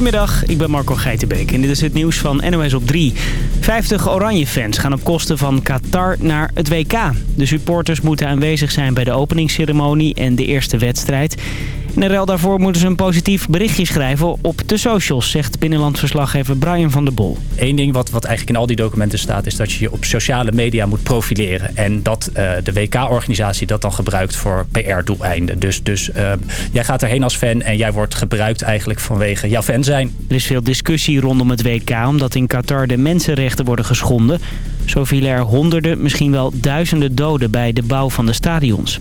Goedemiddag, ik ben Marco Geitenbeek en dit is het nieuws van NOS op 3. 50 Oranje-fans gaan op kosten van Qatar naar het WK. De supporters moeten aanwezig zijn bij de openingsceremonie en de eerste wedstrijd. In ruil daarvoor moeten ze een positief berichtje schrijven op de socials, zegt binnenlandverslaggever Brian van der Bol. Eén ding wat, wat eigenlijk in al die documenten staat is dat je je op sociale media moet profileren. En dat uh, de WK-organisatie dat dan gebruikt voor PR-doeleinden. Dus, dus uh, jij gaat erheen als fan en jij wordt gebruikt eigenlijk vanwege jouw fan zijn. Er is veel discussie rondom het WK omdat in Qatar de mensenrechten worden geschonden. Zo vielen er honderden, misschien wel duizenden doden bij de bouw van de stadions.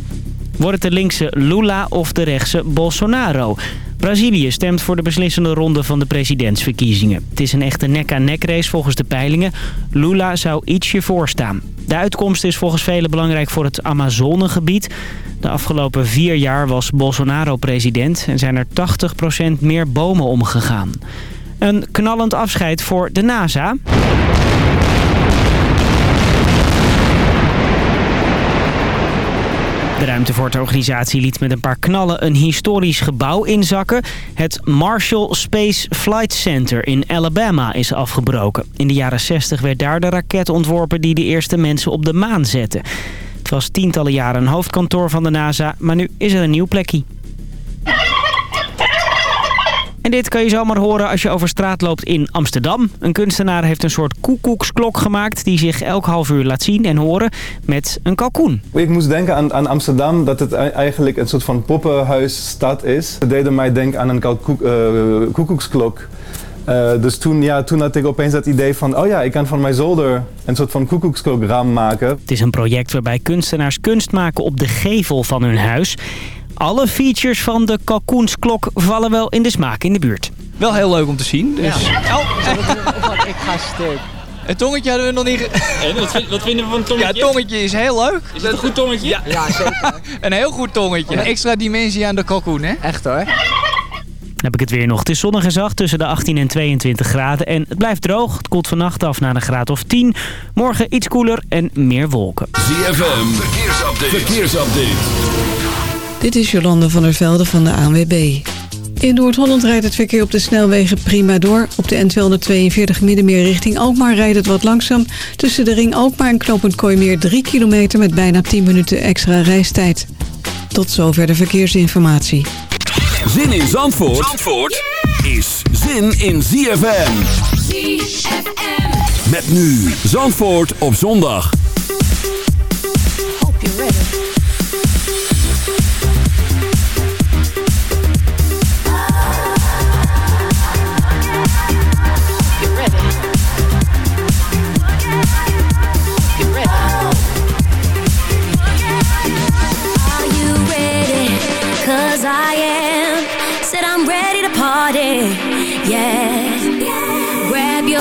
Wordt het de linkse Lula of de rechtse Bolsonaro? Brazilië stemt voor de beslissende ronde van de presidentsverkiezingen. Het is een echte nek-aan-nek race volgens de peilingen. Lula zou ietsje voorstaan. De uitkomst is volgens velen belangrijk voor het Amazonegebied. De afgelopen vier jaar was Bolsonaro president en zijn er 80% meer bomen omgegaan. Een knallend afscheid voor de NASA. De ruimtevaartorganisatie liet met een paar knallen een historisch gebouw inzakken. Het Marshall Space Flight Center in Alabama is afgebroken. In de jaren 60 werd daar de raket ontworpen die de eerste mensen op de maan zette. Het was tientallen jaren een hoofdkantoor van de NASA, maar nu is er een nieuw plekje. En dit kan je zomaar horen als je over straat loopt in Amsterdam. Een kunstenaar heeft een soort koekoeksklok gemaakt... die zich elk half uur laat zien en horen met een kalkoen. Ik moest denken aan, aan Amsterdam dat het eigenlijk een soort van poppenhuisstad is. Het deed mij denken aan een kalkoek, uh, koekoeksklok. Uh, dus toen, ja, toen had ik opeens dat idee van... oh ja, ik kan van mijn zolder een soort van koekoeksklokraam maken. Het is een project waarbij kunstenaars kunst maken op de gevel van hun huis... Alle features van de kalkoensklok vallen wel in de smaak in de buurt. Wel heel leuk om te zien. Dus... Ja. Oh. ik ga stuk. Het tongetje hadden we nog niet... En wat, vind, wat vinden we van een tongetje? Ja, het tongetje is heel leuk. Is het een goed tongetje? Ja, ja zeker. een heel goed tongetje. Een extra dimensie aan de kalkoen, hè? Echt hoor. Dan heb ik het weer nog. Het is zonnig en zacht tussen de 18 en 22 graden. En het blijft droog. Het koelt vannacht af naar een graad of 10. Morgen iets koeler en meer wolken. ZFM, verkeersupdate. verkeersupdate. Dit is Jolande van der Velde van de ANWB. In Noord-Holland rijdt het verkeer op de snelwegen prima door. Op de N242 Middenmeer richting Alkmaar rijdt het wat langzaam. Tussen de ring Alkmaar en knooppunt Kooimeer 3 kilometer met bijna 10 minuten extra reistijd. Tot zover de verkeersinformatie. Zin in Zandvoort, Zandvoort is zin in ZFM. ZFM. Met nu Zandvoort op zondag. Hope you're ready.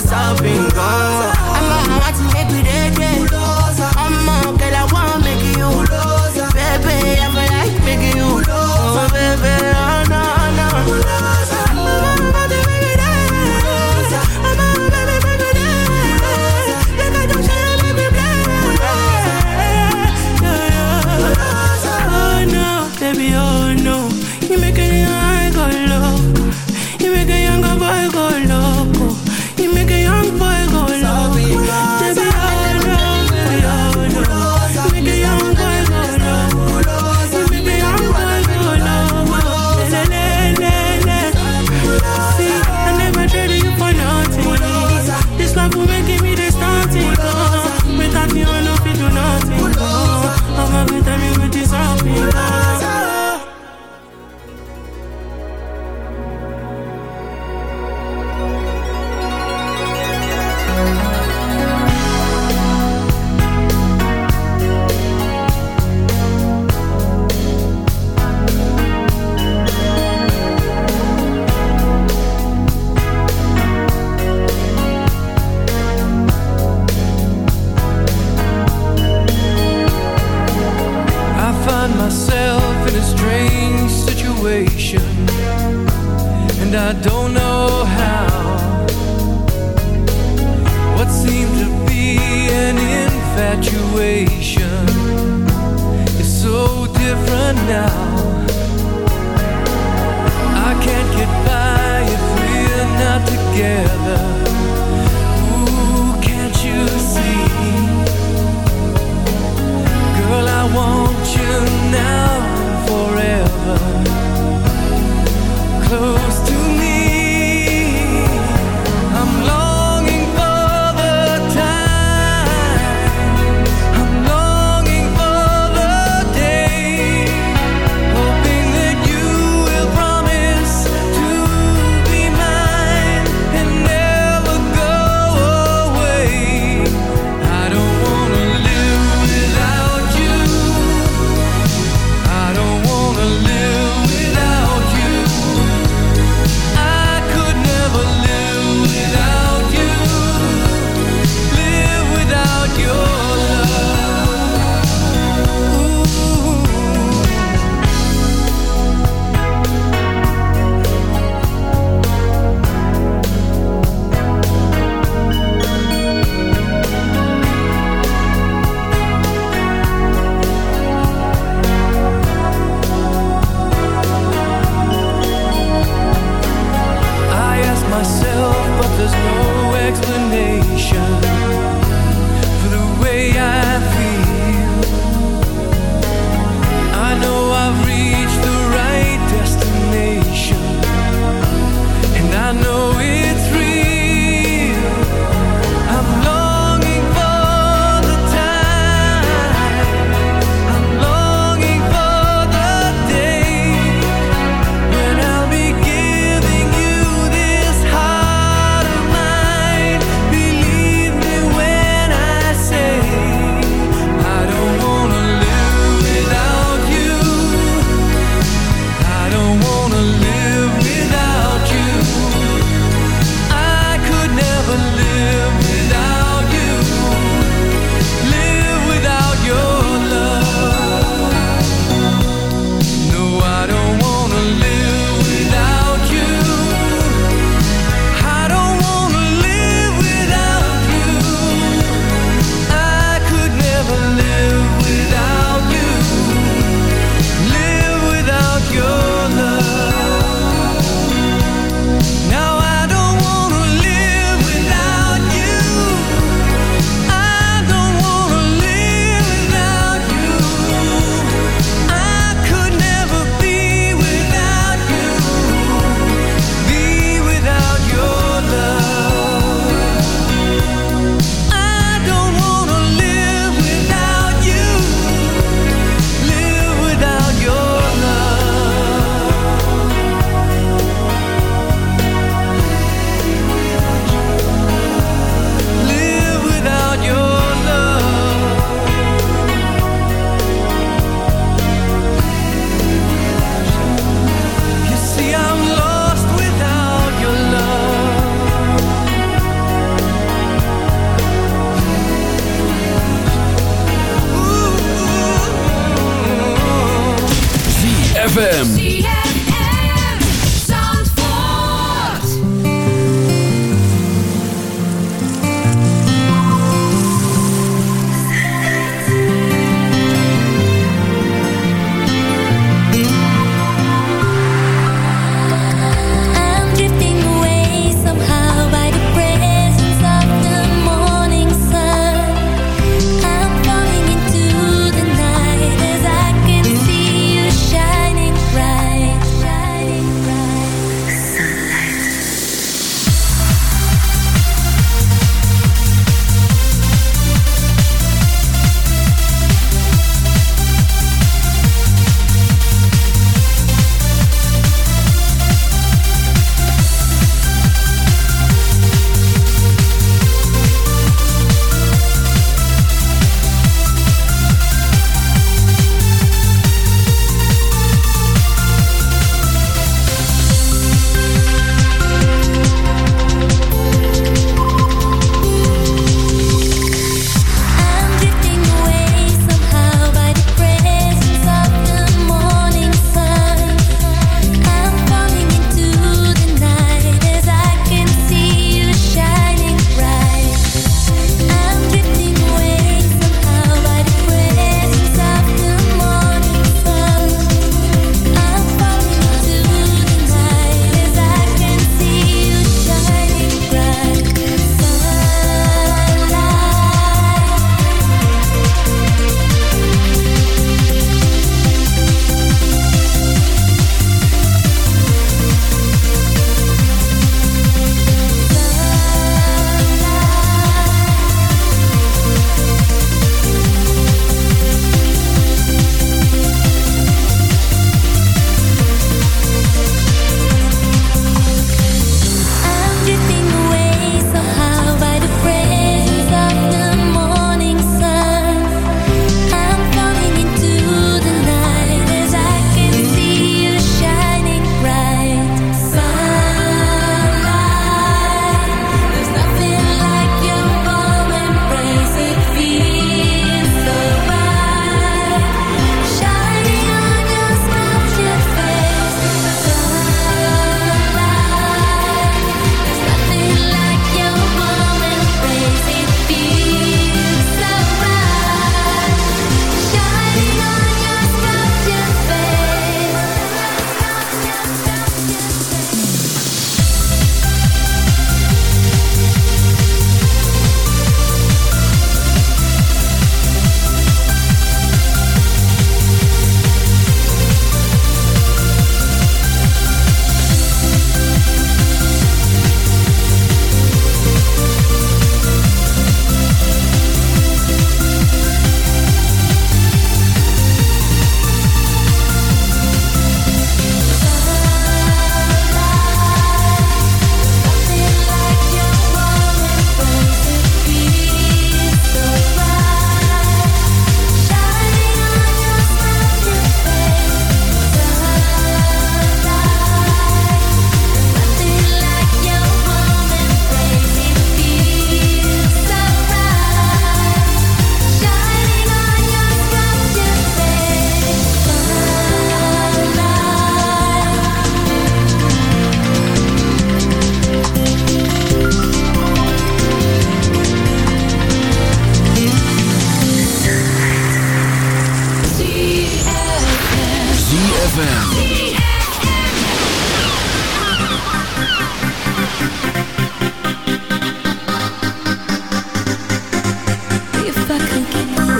what's up been gone.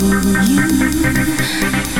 You,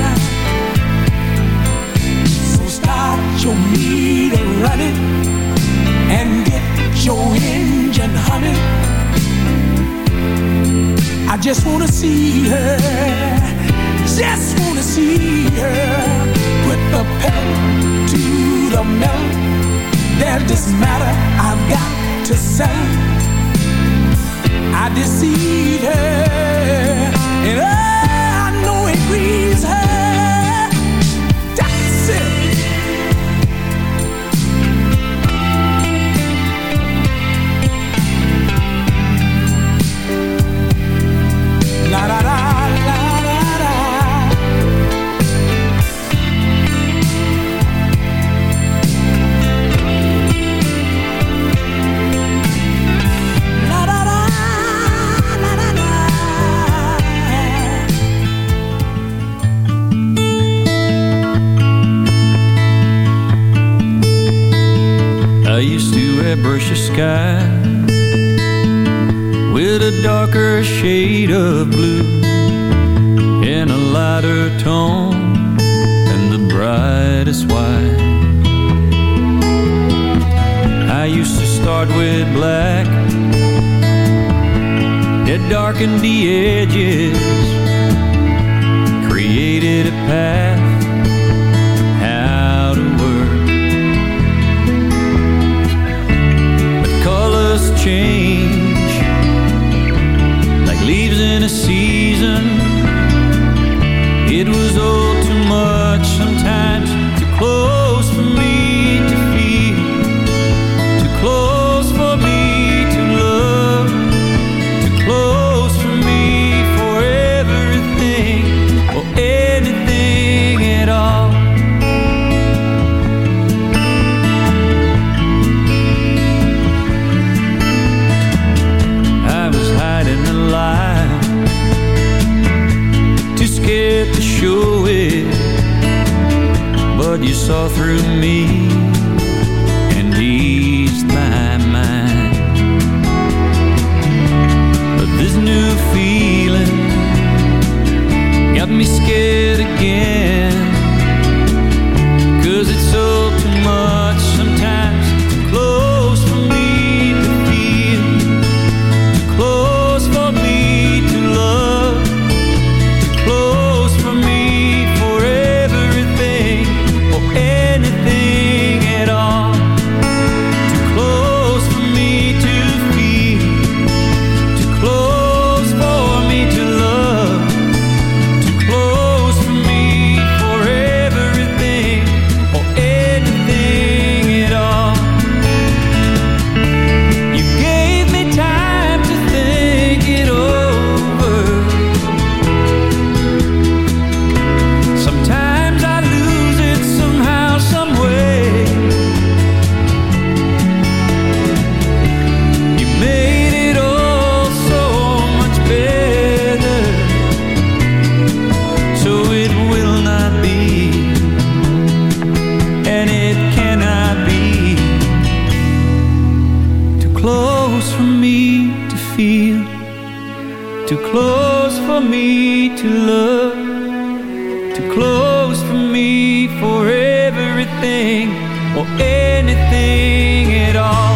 right. So start your meter running and get your engine humming. I just wanna see her, just wanna see her put the pedal to the metal. There's this matter I've got to sell. I deceive her and oh. Please her. Brush airbrushed sky With a darker shade of blue And a lighter tone And the brightest white. I used to start with black it darkened the edges Created a path change. Like leaves in a season It was over. close for me for everything or anything at all.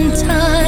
one time.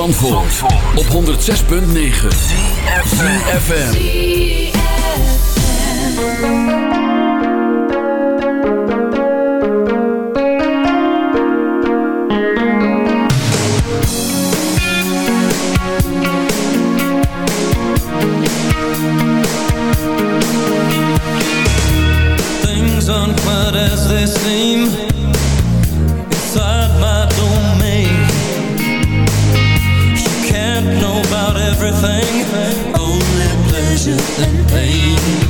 Zandvoort, op 106.9 CFFM Things aren't quite as they seem. everything. Only pleasure and pain.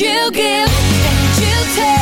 you give, and you take.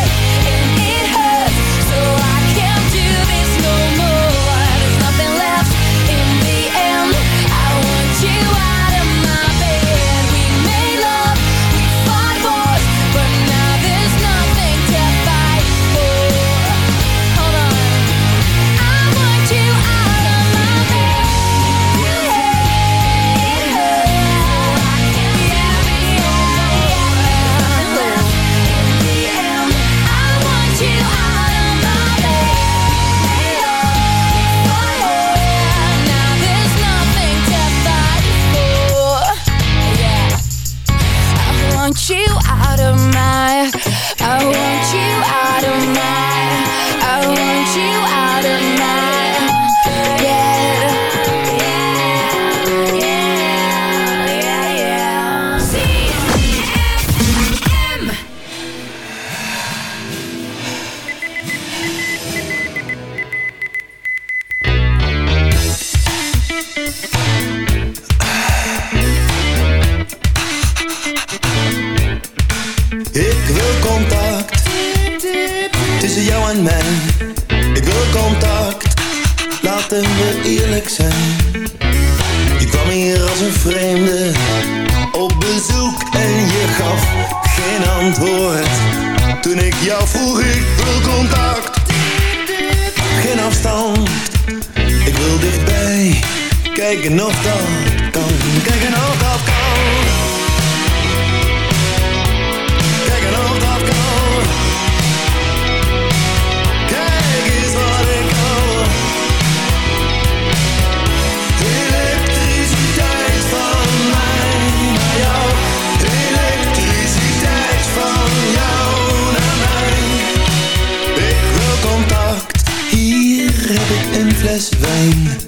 time.